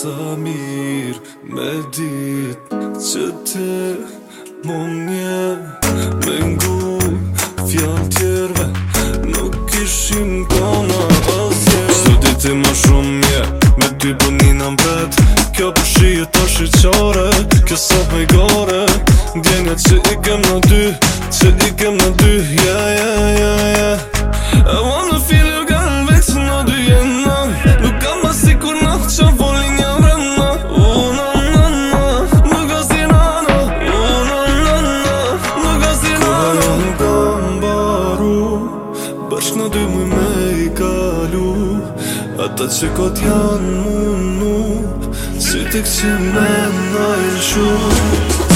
sa mirë me ditë që të mund një Me ngu fjallë tjerve, nuk ishim kona në Së ditë i ma shumë një, me ty bunin am vetë Kjo përshi e të shiqare, kjo së bëjgare Djenja që i kem në dy, që i kem në dy, ja, ja, ja, ja I want Në dy më i me i kallu A ta që këtë janë munu Që të këtë që me nëjë shumë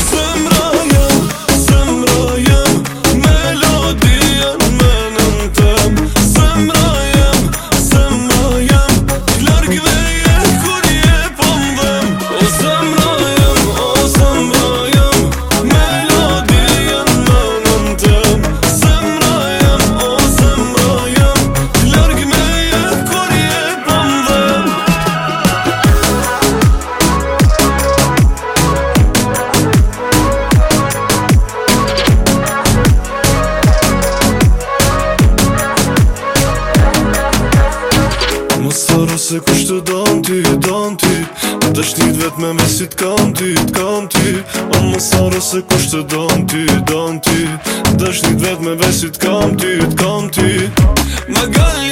Se kusht të don ty, don ty Në dëshnit vet me mesit kan ty, kan ty O më se kusht të don ty, don ty Në dëshnit vet me mesit kan ty, kan ty Më